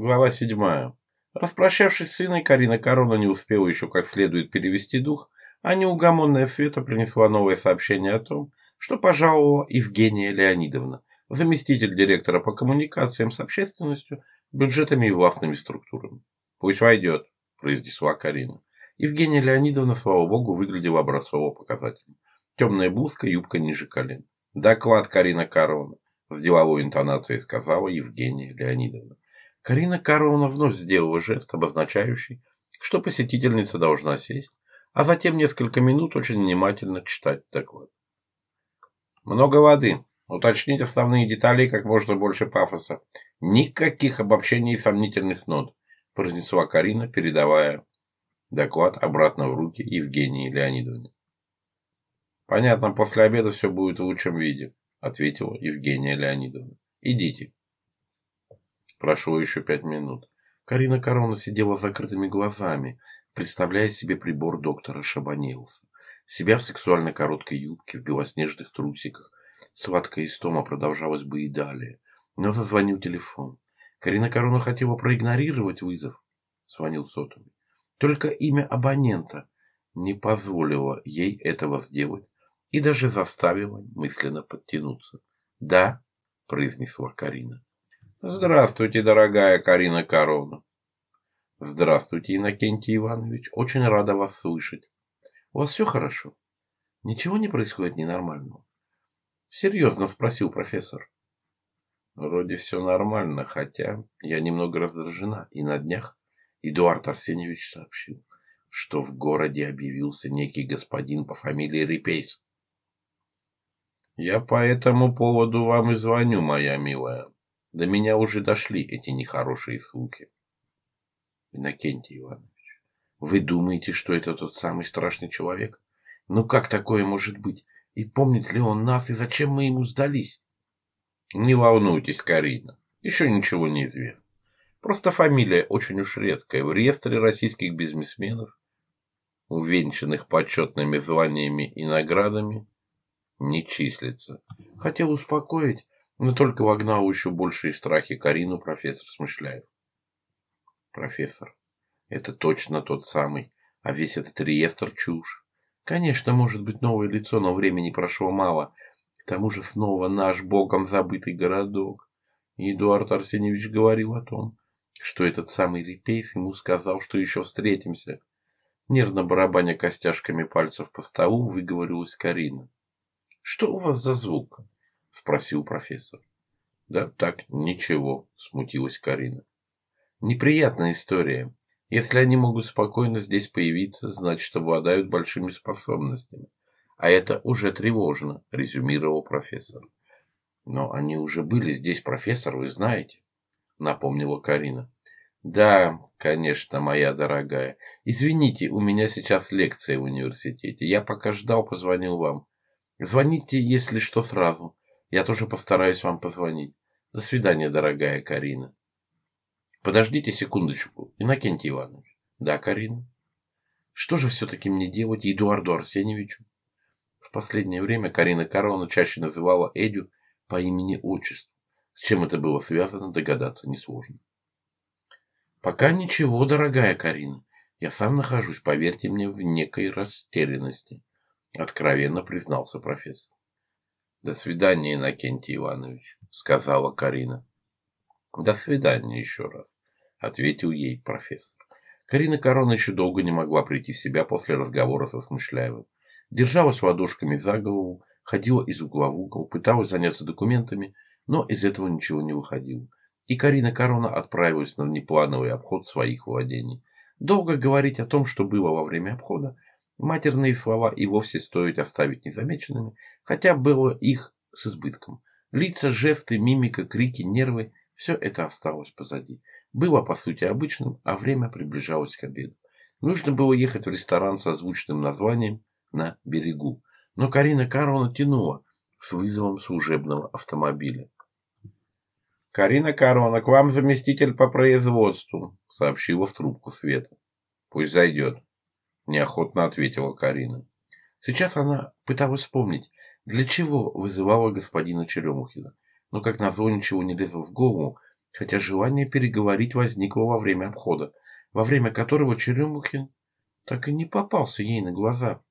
Глава 7. Распрощавшись с сыном Карина Корона не успела еще как следует перевести дух, а неугомонная Света принесла новое сообщение о том, что пожаловала Евгения Леонидовна, заместитель директора по коммуникациям с общественностью, бюджетами и властными структурами. «Пусть войдет», – произнесла Карина. Евгения Леонидовна, слава богу, выглядела образцово-показательно. Темная блузка, юбка ниже колен. «Доклад Карина Карловна», – с деловой интонацией сказала Евгения Леонидовна. Карина Карловна вновь сделала жест, обозначающий, что посетительница должна сесть, а затем несколько минут очень внимательно читать доклад. Много воды. Уточнить основные детали как можно больше пафоса. Никаких обобщений и сомнительных нот, произнесла Карина, передавая доклад обратно в руки Евгении Леонидовне. Понятно, после обеда все будет в лучшем виде, ответила Евгения Леонидовна. Идите. Прошло еще пять минут. Карина Корона сидела с закрытыми глазами, представляя себе прибор доктора Шабанилса, Себя в сексуально короткой юбке, в белоснежных трусиках. Сладкая истома продолжалась бы и далее. Но зазвонил телефон. Карина Корона хотела проигнорировать вызов. Звонил сотовый. Только имя абонента не позволило ей этого сделать и даже заставило мысленно подтянуться. «Да», – произнесла Карина. Здравствуйте, дорогая Карина Коровна. Здравствуйте, Иннокентий Иванович. Очень рада вас слышать. У вас все хорошо? Ничего не происходит ненормального? Серьезно спросил профессор. Вроде все нормально, хотя я немного раздражена. И на днях Эдуард Арсеньевич сообщил, что в городе объявился некий господин по фамилии Репейс. Я по этому поводу вам и звоню, моя милая. До меня уже дошли эти нехорошие слухи. Иннокентий Иванович, вы думаете, что это тот самый страшный человек? Ну как такое может быть? И помнит ли он нас, и зачем мы ему сдались? Не волнуйтесь, Карина, еще ничего не известно. Просто фамилия очень уж редкая. В реестре российских бизнесменов, увенчанных почетными званиями и наградами, не числится. Хотел успокоить, но только вогнал еще большие страхи Карину профессор Смышляев. Профессор, это точно тот самый, а весь этот реестр чушь. Конечно, может быть новое лицо, но времени прошло мало. К тому же снова наш богом забытый городок. И Эдуард Арсеньевич говорил о том, что этот самый Репейс ему сказал, что еще встретимся. Нервно барабаня костяшками пальцев по столу, выговорилась Карина. «Что у вас за звук?» спросил профессор. Да так, ничего, смутилась Карина. Неприятная история. Если они могут спокойно здесь появиться, значит, обладают большими способностями. А это уже тревожно, резюмировал профессор. Но они уже были здесь, профессор, вы знаете, напомнила Карина. Да, конечно, моя дорогая. Извините, у меня сейчас лекция в университете. Я пока ждал, позвонил вам. Звоните, если что, сразу. Я тоже постараюсь вам позвонить. До свидания, дорогая Карина. Подождите секундочку, Иннокентий Иванович. Да, Карина. Что же все-таки мне делать Эдуарду Арсеньевичу? В последнее время Карина Карловна чаще называла Эдю по имени-отчеству. С чем это было связано, догадаться несложно. Пока ничего, дорогая Карина. Я сам нахожусь, поверьте мне, в некой растерянности, откровенно признался профессор. «До свидания, Иннокентий Иванович», — сказала Карина. «До свидания еще раз», — ответил ей профессор. Карина Корона еще долго не могла прийти в себя после разговора со Смышляевым. Держалась ладошками за голову, ходила из угла в угол, пыталась заняться документами, но из этого ничего не выходило. И Карина Корона отправилась на внеплановый обход своих владений. Долго говорить о том, что было во время обхода, Матерные слова и вовсе стоит оставить незамеченными, хотя было их с избытком. Лица, жесты, мимика, крики, нервы – все это осталось позади. Было, по сути, обычным, а время приближалось к обеду. Нужно было ехать в ресторан с озвученным названием «На берегу». Но Карина Карловна тянула с вызовом служебного автомобиля. «Карина Карловна, к вам заместитель по производству», – сообщила в трубку Света. «Пусть зайдет», неохотно ответила Карина. Сейчас она пыталась вспомнить, для чего вызывала господина Черемухина, но как назло ничего не лезло в голову, хотя желание переговорить возникло во время обхода, во время которого Черемухин так и не попался ей на глаза.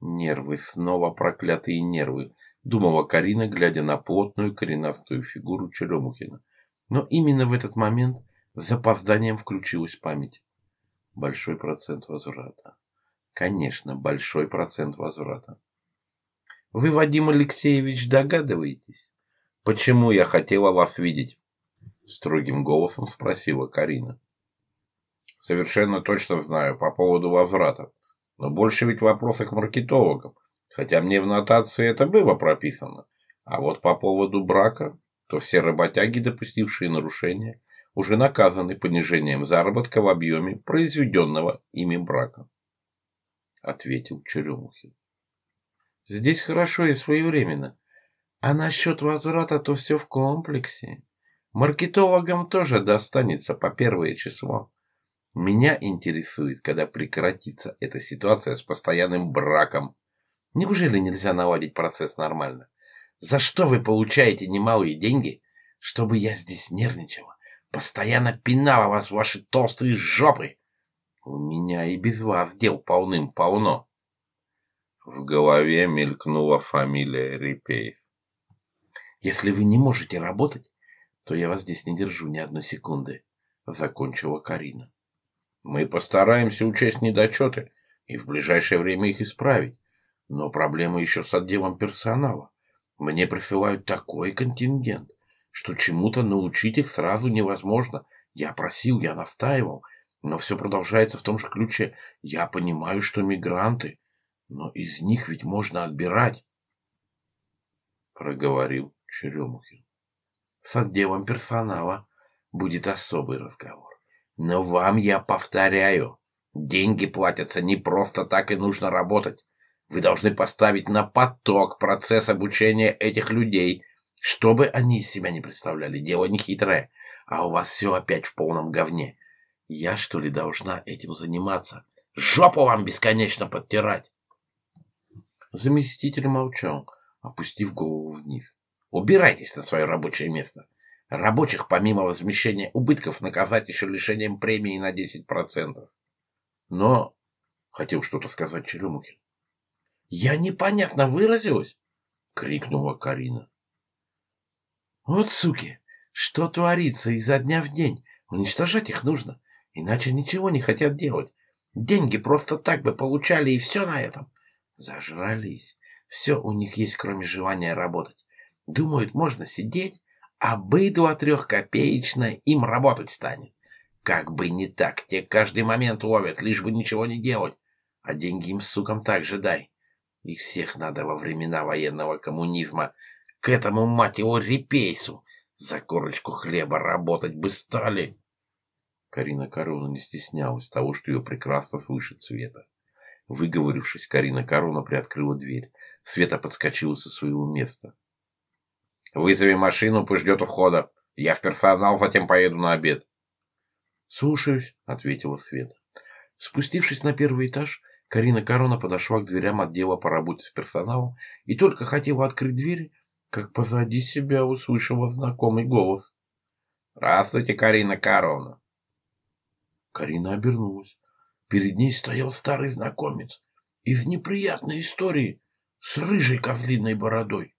Нервы, снова проклятые нервы, думала Карина, глядя на плотную коренастую фигуру Черемухина. Но именно в этот момент с запозданием включилась память большой процент возврата. Конечно, большой процент возврата. Вы, Вадим Алексеевич, догадываетесь, почему я хотела вас видеть? Строгим голосом спросила Карина. Совершенно точно знаю по поводу возврата. Но больше ведь вопросы к маркетологам. Хотя мне в нотации это было прописано. А вот по поводу брака, то все работяги, допустившие нарушения, уже наказаны понижением заработка в объеме произведенного ими брака, ответил Черемухин. Здесь хорошо и своевременно. А насчет возврата то все в комплексе. Маркетологам тоже достанется по первое число. Меня интересует, когда прекратится эта ситуация с постоянным браком. Неужели нельзя наводить процесс нормально? За что вы получаете немалые деньги, чтобы я здесь нервничала? постоянно пинала вас ваши толстые жопы. У меня и без вас дел полным-полно. В голове мелькнула фамилия Репеев. Если вы не можете работать, то я вас здесь не держу ни одной секунды, закончила Карина. Мы постараемся учесть недочеты и в ближайшее время их исправить. Но проблема еще с отделом персонала. Мне присылают такой контингент, что чему-то научить их сразу невозможно. Я просил, я настаивал, но все продолжается в том же ключе. Я понимаю, что мигранты, но из них ведь можно отбирать. Проговорил Черемухин. С отделом персонала будет особый разговор. Но вам я повторяю, деньги платятся не просто так и нужно работать. Вы должны поставить на поток процесс обучения этих людей – что бы они из себя не представляли, дело не хитрое, а у вас все опять в полном говне. Я, что ли, должна этим заниматься? Жопу вам бесконечно подтирать!» Заместитель молчал, опустив голову вниз. «Убирайтесь на свое рабочее место. Рабочих, помимо возмещения убытков, наказать еще лишением премии на 10%. Но — хотел что-то сказать Черемухин. — Я непонятно выразилась? — крикнула Карина. Вот суки, что творится изо дня в день. Уничтожать их нужно, иначе ничего не хотят делать. Деньги просто так бы получали и все на этом. Зажрались. Все у них есть, кроме желания работать. Думают, можно сидеть, а быдло трехкопеечное им работать станет. Как бы не так, те каждый момент ловят, лишь бы ничего не делать. А деньги им, сукам, так же дай. Их всех надо во времена военного коммунизма к этому, мать его, репейсу. За корочку хлеба работать бы стали. Карина Корона не стеснялась того, что ее прекрасно слышит Света. Выговорившись, Карина Корона приоткрыла дверь. Света подскочила со своего места. «Вызови машину, пусть ждет ухода. Я в персонал, затем поеду на обед». «Слушаюсь», — ответила Света. Спустившись на первый этаж, Карина Корона подошла к дверям отдела по работе с персоналом и только хотела открыть дверь, как позади себя услышала знакомый голос. «Здравствуйте, Карина Карловна!» Карина обернулась. Перед ней стоял старый знакомец из неприятной истории с рыжей козлиной бородой.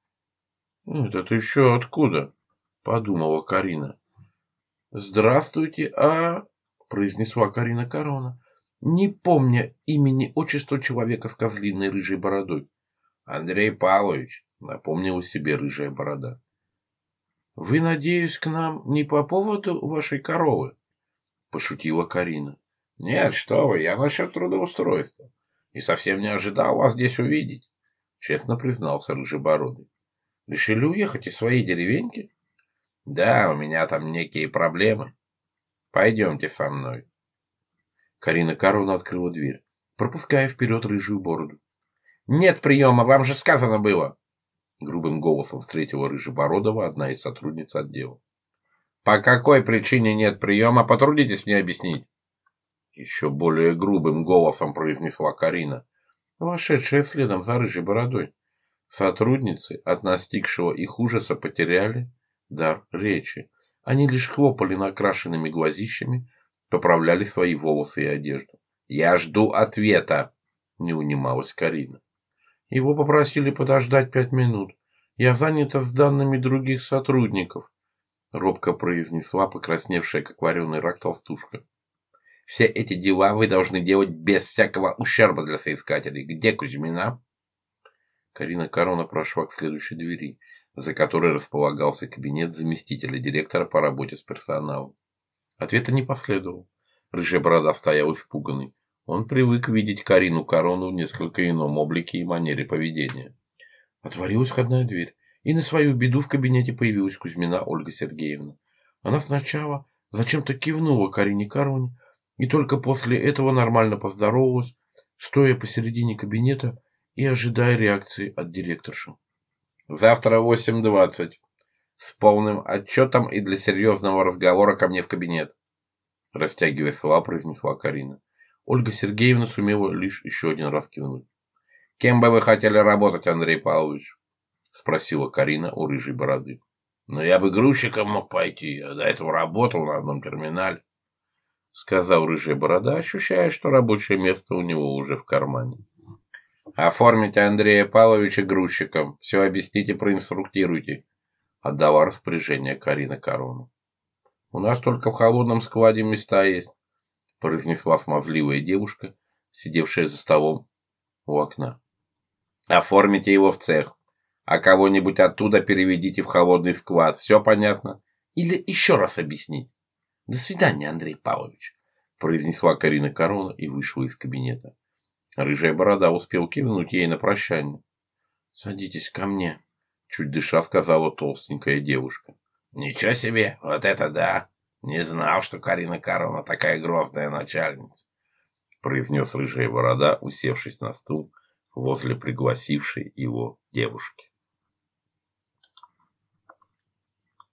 «Ну, «Это ты еще откуда?» — подумала Карина. «Здравствуйте, а...» — произнесла Карина Корона, не помня имени отчества человека с козлиной рыжей бородой. «Андрей Павлович, напомнила себе рыжая борода. Вы, надеюсь, к нам не по поводу вашей коровы? пошутила Карина. Нет, что вы, я насчет трудоустройства. И совсем не ожидал вас здесь увидеть, честно признался рыжебородый. Решили уехать из своей деревеньки? Да, у меня там некие проблемы. Пойдемте со мной. Карина Карловна открыла дверь, пропуская вперед рыжую бороду. Нет приема, вам же сказано было. Грубым голосом встретила Рыжебородова одна из сотрудниц отдела. «По какой причине нет приема, потрудитесь мне объяснить!» Еще более грубым голосом произнесла Карина, вошедшая следом за рыжей бородой. Сотрудницы от настигшего их ужаса потеряли дар речи. Они лишь хлопали накрашенными глазищами, поправляли свои волосы и одежду. «Я жду ответа!» — не унималась Карина. Его попросили подождать пять минут. Я занята с данными других сотрудников, робко произнесла покрасневшая, как вареный рак, толстушка. Все эти дела вы должны делать без всякого ущерба для соискателей. Где Кузьмина? Карина Корона прошла к следующей двери, за которой располагался кабинет заместителя директора по работе с персоналом. Ответа не последовало. Рыжая борода стоял испуганный. Он привык видеть Карину Корону в несколько ином облике и манере поведения. Отворилась входная дверь, и на свою беду в кабинете появилась Кузьмина Ольга Сергеевна. Она сначала зачем-то кивнула Карине Короне, и только после этого нормально поздоровалась, стоя посередине кабинета и ожидая реакции от директорши. «Завтра 8.20. С полным отчетом и для серьезного разговора ко мне в кабинет», растягивая слова, произнесла Карина. Ольга Сергеевна сумела лишь еще один раз кивнуть. «Кем бы вы хотели работать, Андрей Павлович?» – спросила Карина у рыжей бороды. «Но я бы грузчиком мог пойти, я до этого работал на одном терминале», – сказал рыжая борода, ощущая, что рабочее место у него уже в кармане. «Оформите Андрея Павловича грузчиком, все объясните, проинструктируйте», – отдала распоряжение Карина Корону. «У нас только в холодном складе места есть». – произнесла смазливая девушка, сидевшая за столом у окна. «Оформите его в цех, а кого-нибудь оттуда переведите в холодный склад. Все понятно? Или еще раз объяснить?» «До свидания, Андрей Павлович», – произнесла Карина Корона и вышла из кабинета. Рыжая борода успел кивнуть ей на прощание. «Садитесь ко мне», – чуть дыша сказала толстенькая девушка. «Ничего себе, вот это да!» Не знал, что Карина Корона такая грозная начальница, произнес рыжая борода, усевшись на стул возле пригласившей его девушки.